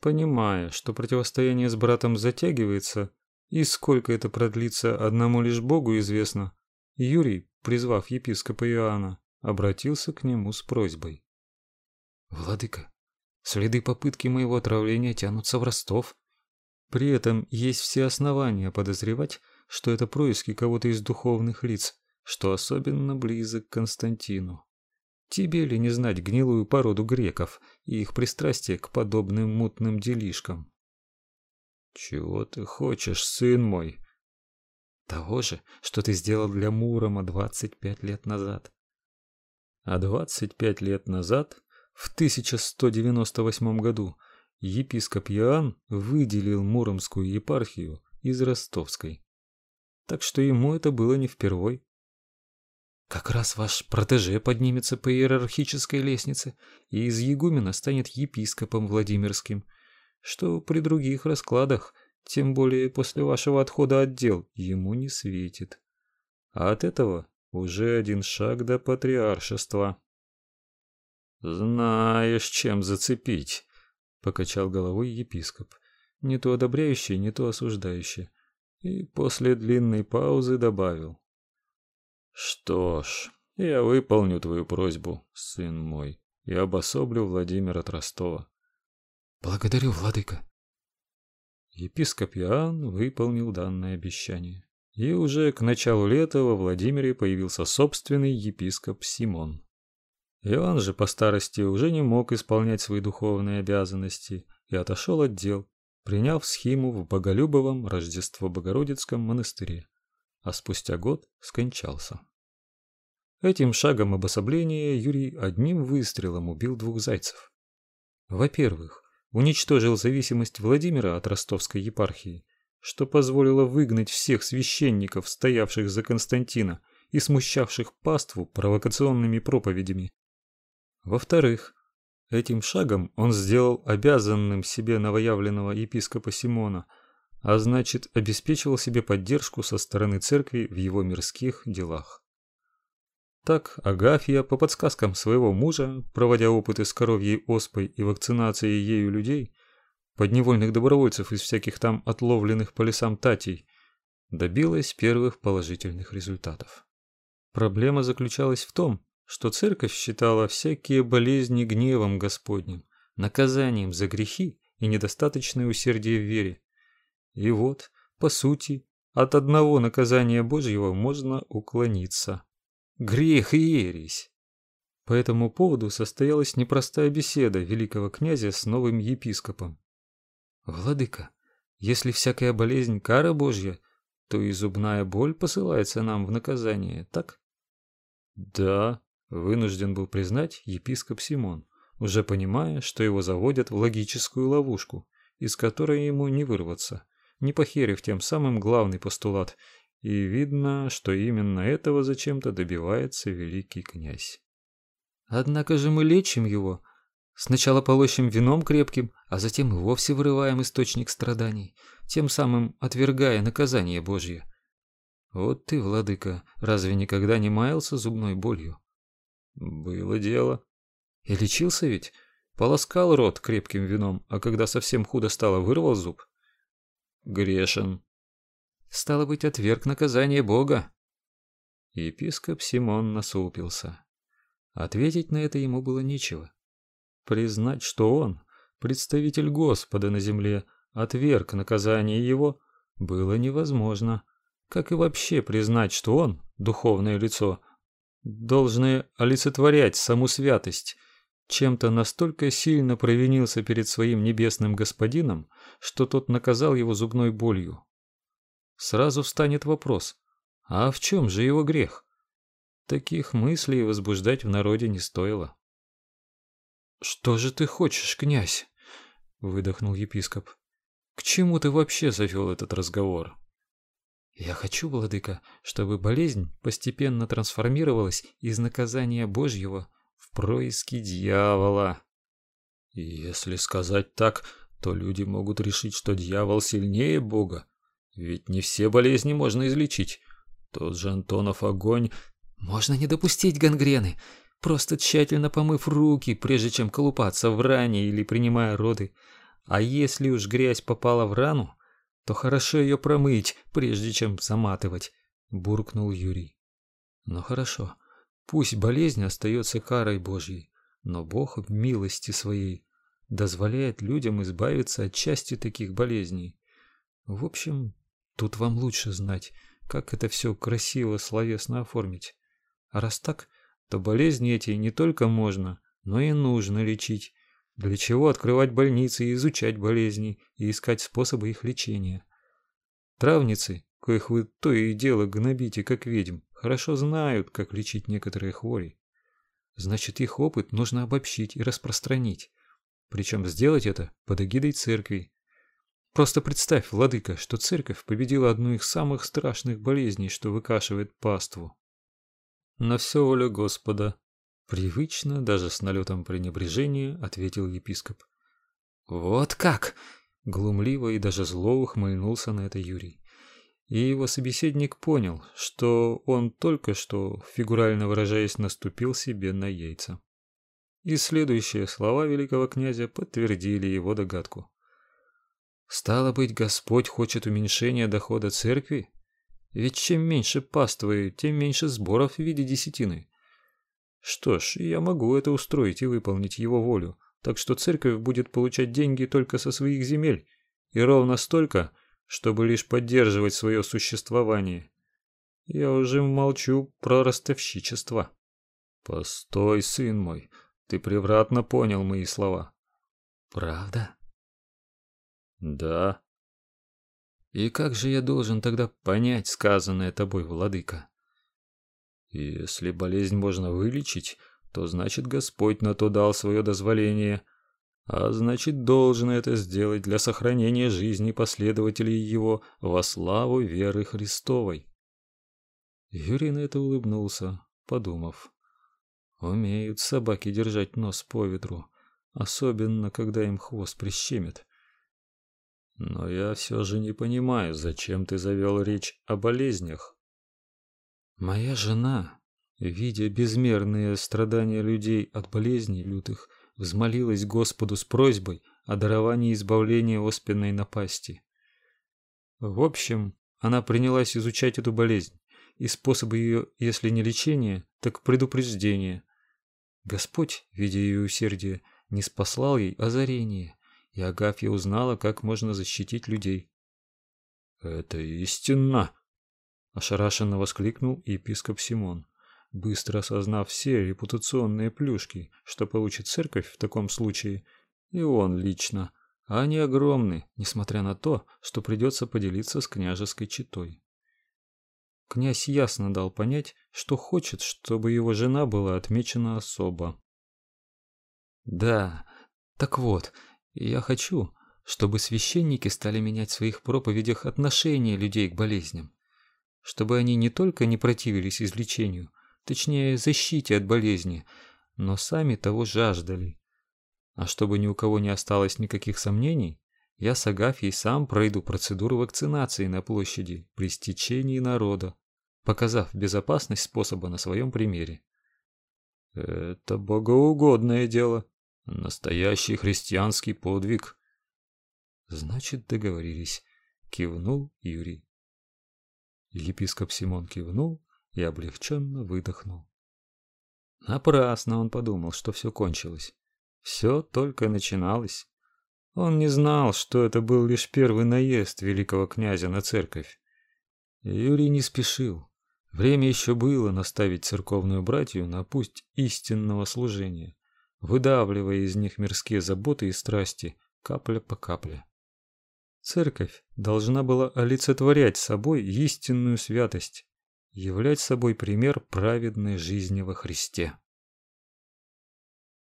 Понимая, что противостояние с братом затягивается, и сколько это продлится, одному лишь Богу известно, Юрий, призвав епископа Иоанна, обратился к нему с просьбой. «Владыка, следы попытки моего отравления тянутся в Ростов. При этом есть все основания подозревать, что это происки кого-то из духовных лиц, что особенно близок к Константину. Тебе ли не знать гнилую породу греков и их пристрастие к подобным мутным делишкам? Чего ты хочешь, сын мой? Того же, что ты сделал для Мурома 25 лет назад. А 25 лет назад, в 1198 году, епископ Иоанн выделил Муромскую епархию из Ростовской. Так что ему это было не впервой. Как раз ваш протеже поднимется по иерархической лестнице и из егумена станет епископом Владимирским, что при других раскладах, тем более после вашего отхода от дел, ему не светит. А от этого уже один шаг до патриаршества. Знаешь, чем зацепить, покачал головой епископ, не то одобряющий, не то осуждающий, и после длинной паузы добавил: что ж, я выполню твою просьбу, сын мой, и обособлю Владимира Ростова. Благодарю, владыка. Епископ Иоанн выполнил данное обещание. И уже к началу лета во Владимире появился собственный епископ Симон. Иоанн же по старости уже не мог исполнять свои духовные обязанности и отошел от дел, приняв схиму в Боголюбовом Рождество Богородицком монастыре, а спустя год скончался. Этим шагом обособления Юрий одним выстрелом убил двух зайцев. Во-первых, уничтожил зависимость Владимира от ростовской епархии, что позволило выгнать всех священников, стоявших за Константина и смущавших паству провокационными проповедями. Во-вторых, этим шагом он сделал обязанным себе новоявленного епископа Симона, а значит, обеспечивал себе поддержку со стороны церкви в его мирских делах. Так Агафья, по подсказкам своего мужа, проводя опыты с коровьей оспой и вакцинацией ею людей, подневольных добровольцев из всяких там отловленных по лесам татей, добилась первых положительных результатов. Проблема заключалась в том, что церковь считала всякие болезни гневом Господним, наказанием за грехи и недостаточное усердие в вере. И вот, по сути, от одного наказания Божьего можно уклониться. Грех и ересь. По этому поводу состоялась непростая беседа великого князя с новым епископом. Владыка, если всякая болезнь кара Божья, то и зубная боль посылается нам в наказание, так? Да, вынужден был признать епископ Симон, уже понимая, что его заводят в логическую ловушку, из которой ему не вырваться, не похерив тем самым главный постулат и видно, что именно этого зачем-то добивается великий князь. Однако же мы лечим его. Сначала полощем вином крепким, а затем и вовсе вырываем источник страданий, тем самым отвергая наказание Божье. Вот ты, владыка, разве никогда не маялся зубной болью? Было дело. И лечился ведь? Полоскал рот крепким вином, а когда совсем худо стало, вырвал зуб? Грешен, Стало быть, отверг наказание Бога. Епископ Симон насупился. Ответить на это ему было нечего. Признать, что он, представитель Господа на земле, отверг наказание его, было невозможно. Как и вообще признать, что он, духовное лицо, должное олицетворять саму святость, чем-то настолько сильно провинился перед своим небесным господином, что тот наказал его зубной болью сразу встанет вопрос: а в чем же его грех? Таких мыслей возбуждать в народе не стоило. Что же ты хочешь, князь? выдохнул епископ. К чему ты вообще завел этот разговор? Я хочу, владыка, чтобы болезнь постепенно трансформировалась из наказания Божьего в происки дьявола. Если сказать так, то люди могут решить, что дьявол сильнее Бога, ведь не все болезни можно излечить. Тот же Антонов огонь... Можно не допустить гангрены, просто тщательно помыв руки, прежде чем колупаться в ране или принимая роды. А если уж грязь попала в рану, то хорошо ее промыть, прежде чем заматывать, буркнул Юрий. Ну хорошо, пусть болезнь остается карой Божьей, но Бог в милости своей дозволяет людям избавиться от части таких болезней. В общем, тут вам лучше знать, как это все красиво словесно оформить. А раз так, то болезни эти не только можно, но и нужно лечить. Для чего открывать больницы и изучать болезни и искать способы их лечения? Травницы, коих вы то и дело гнобите как ведьм, хорошо знают, как лечить некоторые хвори. Значит, их опыт нужно обобщить и распространить. Причем сделать это под эгидой церкви. Просто представь, владыка, что церковь победила одну из самых страшных болезней, что выкашивает паству. На все воля Господа. Привычно, даже с налетом пренебрежения, ответил епископ. Вот как! Глумливо и даже зло ухмыльнулся на это Юрий. И его собеседник понял, что он только что, фигурально выражаясь, наступил себе на яйца. И следующие слова великого князя подтвердили его догадку. Стало быть, Господь хочет уменьшения дохода церкви? Ведь чем меньше паствы, тем меньше сборов в виде десятины. Что ж, я могу это устроить и выполнить его волю, так что церковь будет получать деньги только со своих земель, и ровно столько, чтобы лишь поддерживать свое существование. Я уже молчу про ростовщичество. Постой, сын мой, ты превратно понял мои слова. Правда? Да. И как же я должен тогда понять сказанное тобой, владыка? Если болезнь можно вылечить, то значит Господь на то дал свое дозволение, а значит должен это сделать для сохранения жизни последователей его во славу веры Христовой. Юрий на это улыбнулся, подумав: умеют собаки держать нос по ветру, особенно когда им хвост прищемит. Но я все же не понимаю, зачем ты завел речь о болезнях. Моя жена, видя безмерные страдания людей от болезней лютых, взмолилась Господу с просьбой о даровании избавления оспенной напасти. В общем, она принялась изучать эту болезнь и способы ее, если не лечения, так предупреждения. Господь, видя ее усердие, не спаслал ей озарение и Агафья узнала, как можно защитить людей. «Это истинно!» – ошарашенно воскликнул епископ Симон, быстро осознав все репутационные плюшки, что получит церковь в таком случае, и он лично, а они огромны, несмотря на то, что придется поделиться с княжеской четой. Князь ясно дал понять, что хочет, чтобы его жена была отмечена особо. Да, так вот, я хочу, чтобы священники стали менять в своих проповедях отношение людей к болезням, чтобы они не только не противились излечению, точнее защите от болезни, но сами того жаждали. А чтобы ни у кого не осталось никаких сомнений, я с Агафьей сам пройду процедуру вакцинации на площади при стечении народа, показав безопасность способа на своем примере. Это богоугодное дело, Настоящий христианский подвиг. Значит, договорились, кивнул Юрий. Епископ Симон кивнул и облегченно выдохнул. Напрасно он подумал, что все кончилось. Все только начиналось. Он не знал, что это был лишь первый наезд великого князя на церковь. Юрий не спешил. Время еще было наставить церковную братью на путь истинного служения выдавливая из них мирские заботы и страсти капля по капле. Церковь должна была олицетворять собой истинную святость, являть собой пример праведной жизни во Христе.